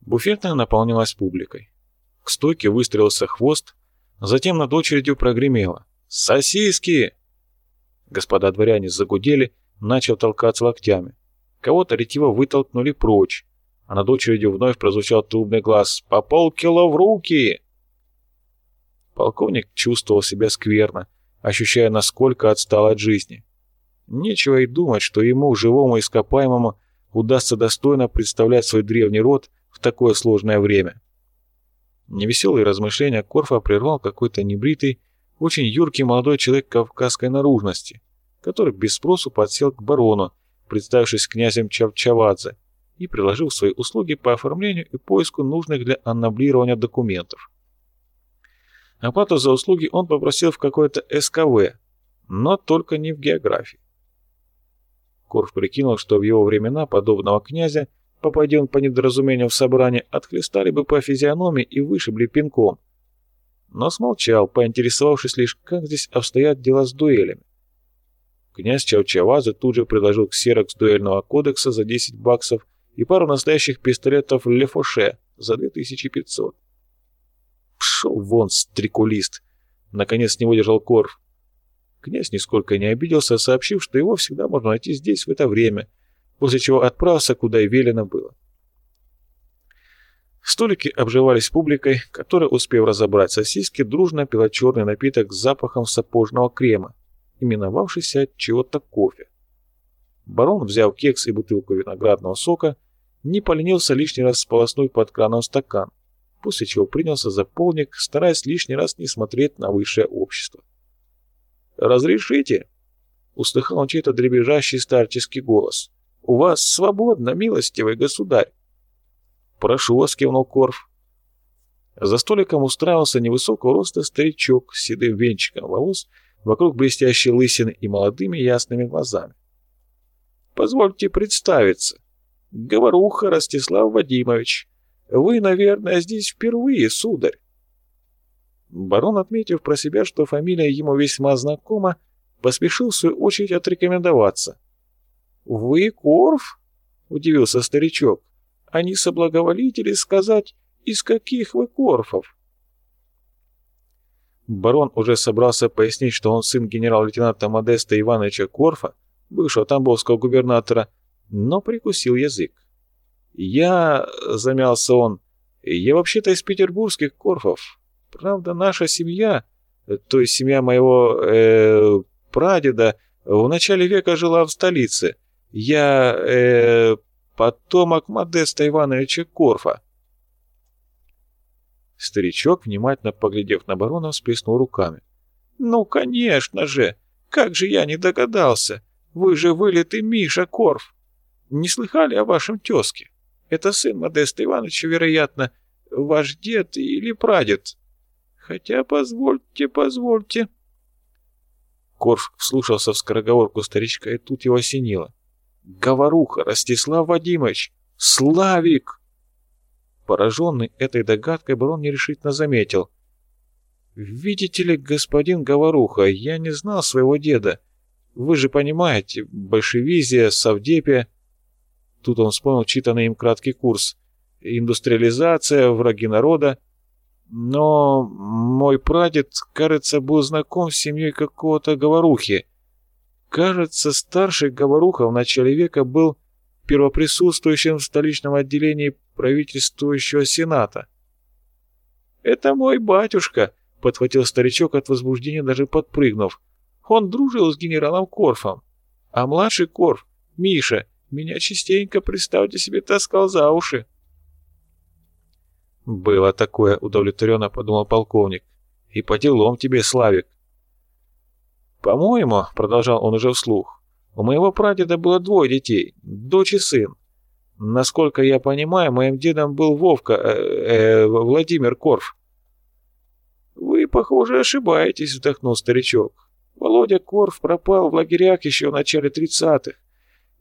Буфетная наполнилась публикой. К стойке выстрелился хвост, затем над очередью прогремело. «Сосиски!» Господа дворяне загудели, начал толкаться локтями. Кого-то ретиво вытолкнули прочь, а над очередью вновь прозвучал трубный глаз «По полкило в руки!» Полковник чувствовал себя скверно, ощущая, насколько отстал от жизни. Нечего и думать, что ему, живому ископаемому, удастся достойно представлять свой древний род такое сложное время. Невеселые размышления Корфа прервал какой-то небритый, очень юркий молодой человек кавказской наружности, который без спросу подсел к барону, представившись князем Чавчавадзе, и приложил свои услуги по оформлению и поиску нужных для аннаблирования документов. Оплату за услуги он попросил в какое-то СКВ, но только не в географии. Корф прикинул, что в его времена подобного князя, попади он по недоразумению в собрание, отхлестали бы по физиономии и вышибли пинком. Но смолчал, поинтересовавшись лишь, как здесь обстоят дела с дуэлями. Князь Чавчавазы тут же предложил ксерокс дуэльного кодекса за 10 баксов и пару настоящих пистолетов Лефоше за 2500. Пшел вон, стрекулист! Наконец не выдержал Корф. Князь нисколько не обиделся, сообщив, что его всегда можно найти здесь в это время, после чего отправился, куда и велено было. Столики обживались публикой, которая, успев разобрать сосиски, дружно пила черный напиток с запахом сапожного крема, именовавшийся чего-то кофе. Барон, взяв кекс и бутылку виноградного сока, не поленился лишний раз сполоснуть под краном стакан, после чего принялся за полник, стараясь лишний раз не смотреть на высшее общество. «Разрешите?» — услыхал он чей-то дребезжащий старческий голос. «У вас свободно, милостивый государь!» «Прошу вас», — кивнул Корф. За столиком устраивался невысокого роста старичок с седым венчиком волос, вокруг блестящей лысины и молодыми ясными глазами. «Позвольте представиться. Говоруха Ростислав Вадимович. Вы, наверное, здесь впервые, сударь. Барон, отметив про себя, что фамилия ему весьма знакома, поспешил в свою очередь отрекомендоваться. «Вы Корф?» — удивился старичок. «А не соблаговолите ли сказать, из каких вы Корфов?» Барон уже собрался пояснить, что он сын генерал-лейтенанта Модеста Ивановича Корфа, бывшего тамбовского губернатора, но прикусил язык. «Я...» — замялся он. «Я вообще-то из петербургских Корфов. Правда, наша семья, то есть семья моего э, прадеда, в начале века жила в столице. Я э, потомок Модеста Ивановича Корфа. Старичок, внимательно поглядев на барона, всплеснул руками. «Ну, конечно же! Как же я не догадался! Вы же вылитый Миша Корф! Не слыхали о вашем тезке? Это сын Модеста Ивановича, вероятно, ваш дед или прадед?» Хотя, позвольте, позвольте. Корф вслушался в скороговорку старичка, и тут его осенило. «Говоруха, Ростислав Вадимович! Славик!» Пораженный этой догадкой, барон нерешительно заметил. «Видите ли, господин Говоруха, я не знал своего деда. Вы же понимаете, большевизия, совдепия...» Тут он вспомнил читанный им краткий курс. «Индустриализация, враги народа...» Но мой прадед, кажется, был знаком с семьей какого-то говорухи. Кажется, старший говоруха в начале века был первоприсутствующим в столичном отделении правительствующего сената. «Это мой батюшка», — подхватил старичок от возбуждения, даже подпрыгнув. «Он дружил с генералом Корфом. А младший Корф, Миша, меня частенько, представьте себе, таскал за уши». «Было такое», — удовлетворенно подумал полковник. «И по делам тебе, Славик». «По-моему», — продолжал он уже вслух, — «у моего прадеда было двое детей, дочь и сын. Насколько я понимаю, моим дедом был Вовка, э, э, Владимир Корф». «Вы, похоже, ошибаетесь», — вздохнул старичок. «Володя Корф пропал в лагерях еще в начале тридцатых.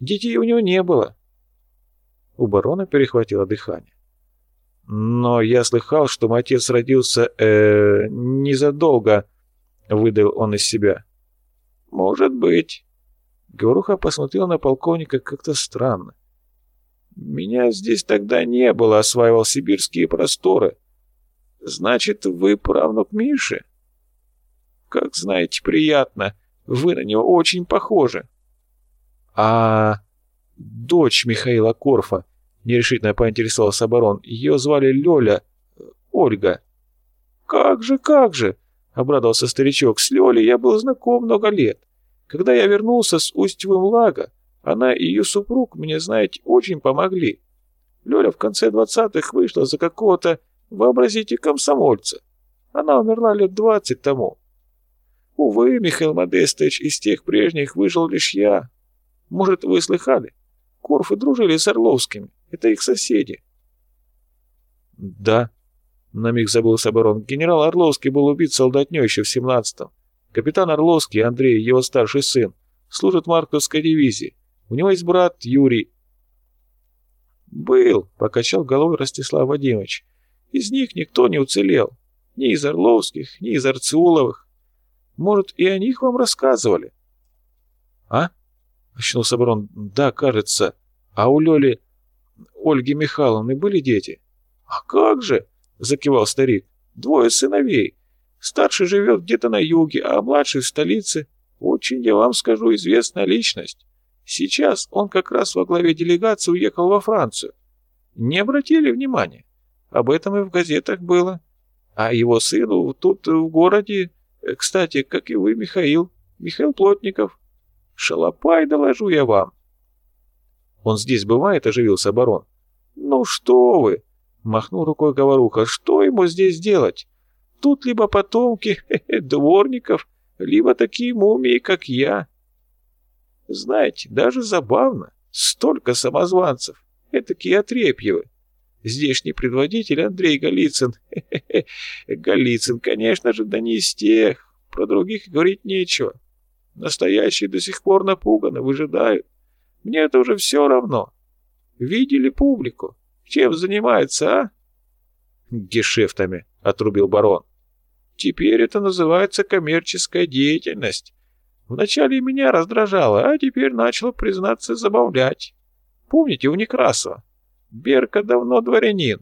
Детей у него не было». У барона перехватило дыхание. Но я слыхал, что отец родился э, незадолго, выдал он из себя. Может быть. Говоруха посмотрел на полковника как-то странно. Меня здесь тогда не было, осваивал сибирские просторы. Значит, вы правнук Миши? Как знаете, приятно. Вы на него очень похожи. А дочь Михаила Корфа, нерешительно поинтересовался барон, ее звали Лёля, Ольга. Как же, как же, обрадовался старичок, с Лёлей я был знаком много лет. Когда я вернулся с Устьевым лага, она и ее супруг мне, знаете, очень помогли. Лёля в конце двадцатых вышла за какого-то, вообразите, комсомольца. Она умерла лет двадцать тому. Увы, Михаил Модестович, из тех прежних выжил лишь я. Может, вы слыхали? Корфы дружили с Орловскими. Это их соседи. Да, на миг забылся барон. Генерал Орловский был убит солдатней еще в семнадцатом. Капитан Орловский, Андрей, его старший сын, служит в Марковской дивизии. У него есть брат Юрий». «Был», — покачал головой Ростислав Вадимович. «Из них никто не уцелел. Ни из Орловских, ни из Арцеуловых. Может, и о них вам рассказывали?» «А?» — очнулся барон. «Да, кажется. А у Лёли, Ольги Михайловны, были дети?» «А как же?» — закивал старик. «Двое сыновей. Старший живет где-то на юге, а младший в столице. Очень, я вам скажу, известная личность. Сейчас он как раз во главе делегации уехал во Францию. Не обратили внимания? Об этом и в газетах было. А его сыну тут в городе, э, кстати, как и вы, Михаил, Михаил Плотников. Шалопай, доложу я вам. Он здесь бывает, оживился барон. Ну что вы, махнул рукой Говоруха, что ему здесь делать? Тут либо потомки дворников, либо такие мумии, как я. Знаете, даже забавно. Столько самозванцев. Этакие Отрепьевы. Здешний предводитель Андрей Голицын. Голицын, конечно же, да не из тех. Про других говорить нечего. Настоящие до сих пор напуганы, выжидают. Мне это уже все равно. Видели публику? Чем занимается, а? Гешефтами, отрубил барон. Теперь это называется коммерческая деятельность. Вначале меня раздражало, а теперь начало, признаться, забавлять. Помните у Некрасова? Берка давно дворянин.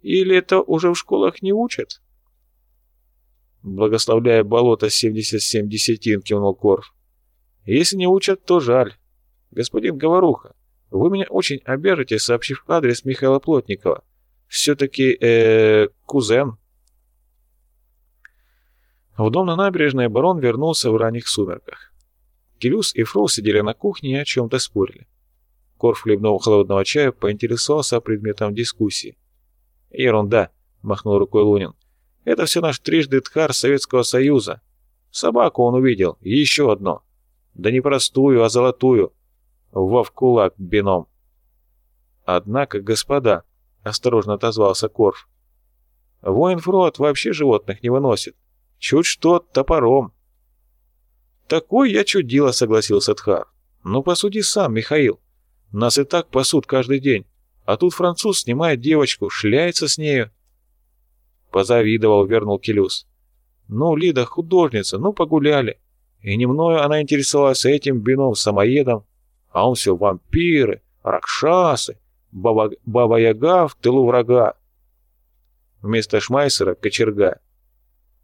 Или это уже в школах не учат? Благословляя болото 77 десятин, кивнул Корф. Если не учат, то жаль. Господин Говоруха, вы меня очень обяжете, сообщив адрес Михаила Плотникова. Все-таки, э, кузен. В дом на набережной барон вернулся в ранних сумерках. Келюс и Фрол сидели на кухне и о чем-то спорили. Корф хлебнул холодного чая, поинтересовался предметом дискуссии. «Ерунда», — махнул рукой Лунин. «Это все наш трижды тхар Советского Союза. Собаку он увидел, еще одно. Да не простую, а золотую. Во в кулак бином». «Однако, господа», — осторожно отозвался Корф, — «воин Фрот вообще животных не выносит. Чуть что, топором. Такой я чудило, согласился Тхар. Ну посуди сам, Михаил. Нас и так пасут каждый день. А тут француз снимает девочку, шляется с нею. Позавидовал, вернул Келюс. Ну, Лида художница, ну погуляли. И не мною она интересовалась этим бином-самоедом, а он все вампиры, ракшасы, баба-яга в тылу врага. Вместо Шмайсера — кочерга.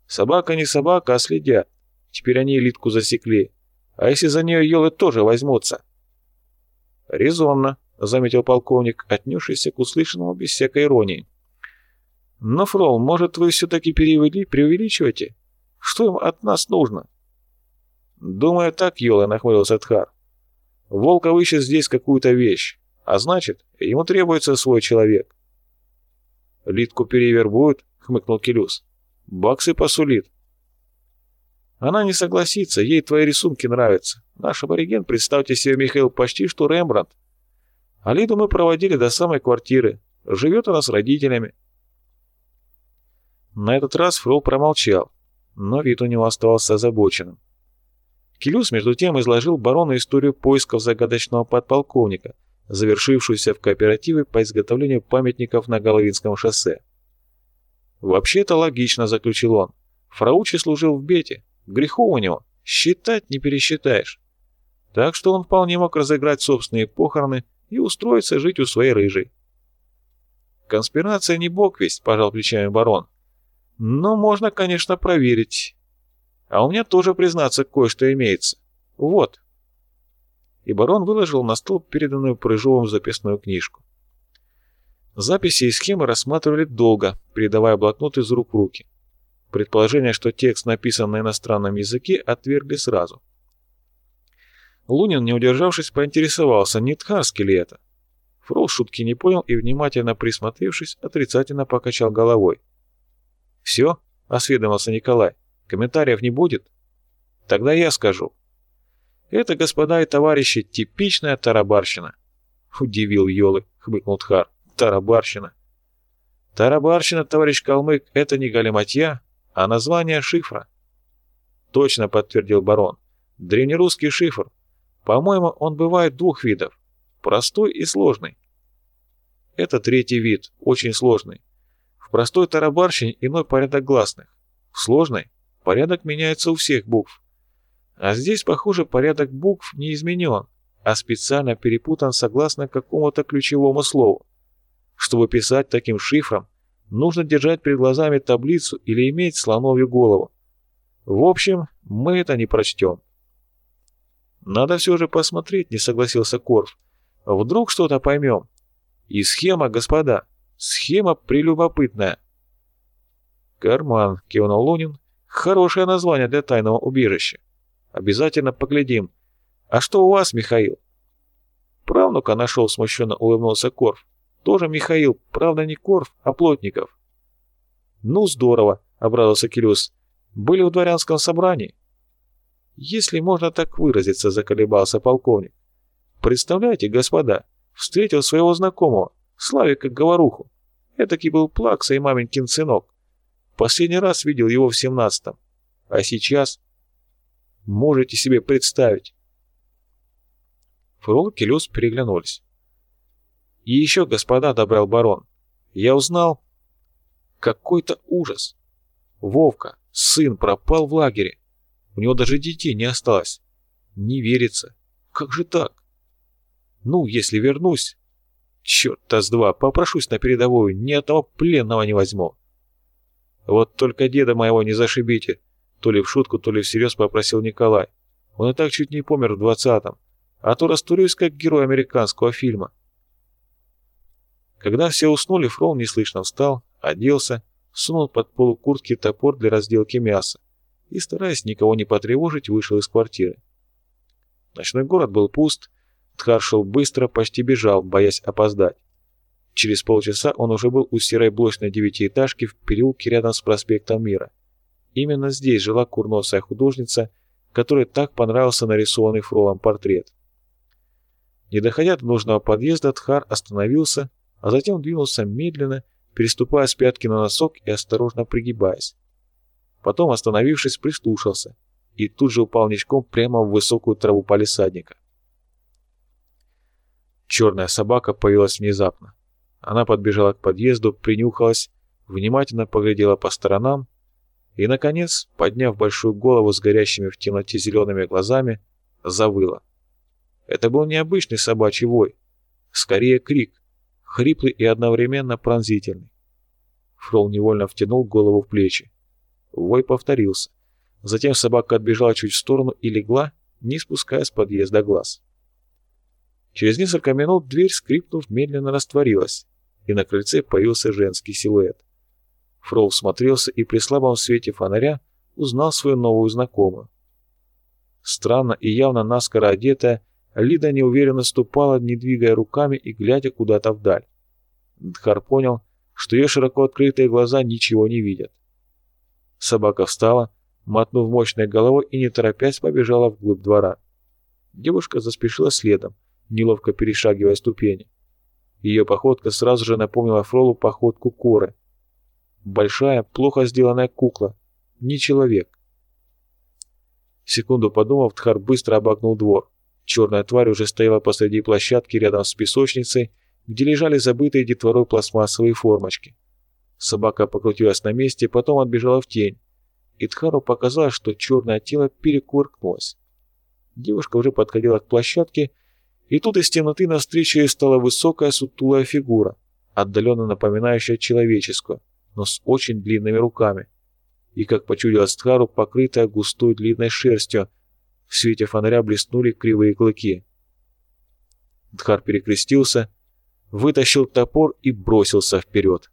Собака не собака, а следят. Теперь они элитку засекли. А если за нее елы тоже возьмутся? Резонно, заметил полковник, отнесшийся к услышанному без всякой иронии. Но, Фрол, может, вы все-таки перевели, преувеличиваете? Что им от нас нужно? Думаю, так, Йола, нахмурился Тхар. Волков ищет здесь какую-то вещь, а значит, ему требуется свой человек. Литку перевербуют, хмыкнул Келюс. Баксы посулит. Она не согласится, ей твои рисунки нравятся. Наш абориген, представьте себе, Михаил, почти что Рембрандт. А Лиду мы проводили до самой квартиры. Живет она с родителями. На этот раз Фрол промолчал, но вид у него оставался озабоченным. Келюс, между тем, изложил барону историю поисков загадочного подполковника, завершившуюся в кооперативе по изготовлению памятников на Головинском шоссе. «Вообще это логично», — заключил он. «Фраучи служил в Бете. Грехов у него. Считать не пересчитаешь». Так что он вполне мог разыграть собственные похороны и устроиться жить у своей рыжей. «Конспирация не бог весть», — пожал плечами барон. «Но можно, конечно, проверить. А у меня тоже, признаться, кое-что имеется. Вот». И барон выложил на стол переданную Прыжовым записную книжку. Записи и схемы рассматривали долго, передавая блокнот из рук в руки. Предположение, что текст написан на иностранном языке, отвергли сразу. Лунин, не удержавшись, поинтересовался, не тхарский ли это. Фрол шутки не понял и, внимательно присмотревшись, отрицательно покачал головой. «Все?» — осведомился Николай. «Комментариев не будет?» «Тогда я скажу. Это, господа и товарищи, типичная тарабарщина». «Удивил Йолы», — хмыкнул Тхар. «Тарабарщина». «Тарабарщина, товарищ Калмык, это не галиматья, а название шифра». «Точно», — подтвердил барон. «Древнерусский шифр. По-моему, он бывает двух видов. Простой и сложный. Это третий вид, очень сложный. В простой тарабарщине иной порядок гласных. В сложной порядок меняется у всех букв. А здесь, похоже, порядок букв не изменен, а специально перепутан согласно какому-то ключевому слову. Чтобы писать таким шифром, нужно держать перед глазами таблицу или иметь слоновью голову. В общем, мы это не прочтем. «Надо все же посмотреть», — не согласился Корф. «Вдруг что-то поймем. И схема, господа, схема прелюбопытная». «Карман», — кивнул Лунин. «Хорошее название для тайного убежища. Обязательно поглядим. А что у вас, Михаил?» Правнука нашел, смущенно улыбнулся Корф. «Тоже Михаил, правда не Корф, а Плотников». «Ну, здорово», — обрадовался Кирюс. «Были в дворянском собрании?» Если можно так выразиться, заколебался полковник. Представляете, господа, встретил своего знакомого, Славика Говоруху. Этакий был Плакса и маменькин сынок. Последний раз видел его в семнадцатом. А сейчас... Можете себе представить. Фрол и Келюс переглянулись. «И еще, господа», — добавил барон, — «я узнал...» «Какой-то ужас! Вовка, сын, пропал в лагере. У него даже детей не осталось. Не верится. Как же так? Ну, если вернусь... Черт-то с два, попрошусь на передовую, ни одного пленного не возьму. Вот только деда моего не зашибите, то ли в шутку, то ли всерьез попросил Николай. Он и так чуть не помер в двадцатом, а то растурюсь, как герой американского фильма. Когда все уснули, Фрол неслышно встал, оделся, сунул под полу куртки топор для разделки мяса и, стараясь никого не потревожить, вышел из квартиры. Ночной город был пуст, Тхар шел быстро, почти бежал, боясь опоздать. Через полчаса он уже был у серой блочной девятиэтажки в переулке рядом с проспектом Мира. Именно здесь жила курносая художница, которой так понравился нарисованный Фролом портрет. Не доходя до нужного подъезда, Тхар остановился, а затем двинулся медленно, переступая с пятки на носок и осторожно пригибаясь. Потом, остановившись, прислушался и тут же упал ничком прямо в высокую траву палисадника. Черная собака появилась внезапно. Она подбежала к подъезду, принюхалась, внимательно поглядела по сторонам и, наконец, подняв большую голову с горящими в темноте зелеными глазами, завыла. Это был необычный собачий вой, скорее крик, хриплый и одновременно пронзительный. Фрол невольно втянул голову в плечи. Вой повторился. Затем собака отбежала чуть в сторону и легла, не спуская с подъезда глаз. Через несколько минут дверь, скрипнув, медленно растворилась, и на крыльце появился женский силуэт. Фрол смотрелся и при слабом свете фонаря узнал свою новую знакомую. Странно и явно наскоро одетая, Лида неуверенно ступала, не двигая руками и глядя куда-то вдаль. Дхар понял, что ее широко открытые глаза ничего не видят. Собака встала, мотнув мощной головой и не торопясь побежала вглубь двора. Девушка заспешила следом, неловко перешагивая ступени. Ее походка сразу же напомнила Фролу походку Коры. Большая, плохо сделанная кукла. Не человек. Секунду подумав, Тхар быстро обогнул двор. Черная тварь уже стояла посреди площадки рядом с песочницей, где лежали забытые детворой пластмассовые формочки. Собака покрутилась на месте, потом отбежала в тень. И Тхару показалось, что черное тело перекувыркнулось. Девушка уже подходила к площадке, И тут из темноты навстречу ей стала высокая сутулая фигура, отдаленно напоминающая человеческую, но с очень длинными руками. И, как почудилось Тхару, покрытая густой длинной шерстью, в свете фонаря блеснули кривые клыки. Дхар перекрестился, вытащил топор и бросился вперед.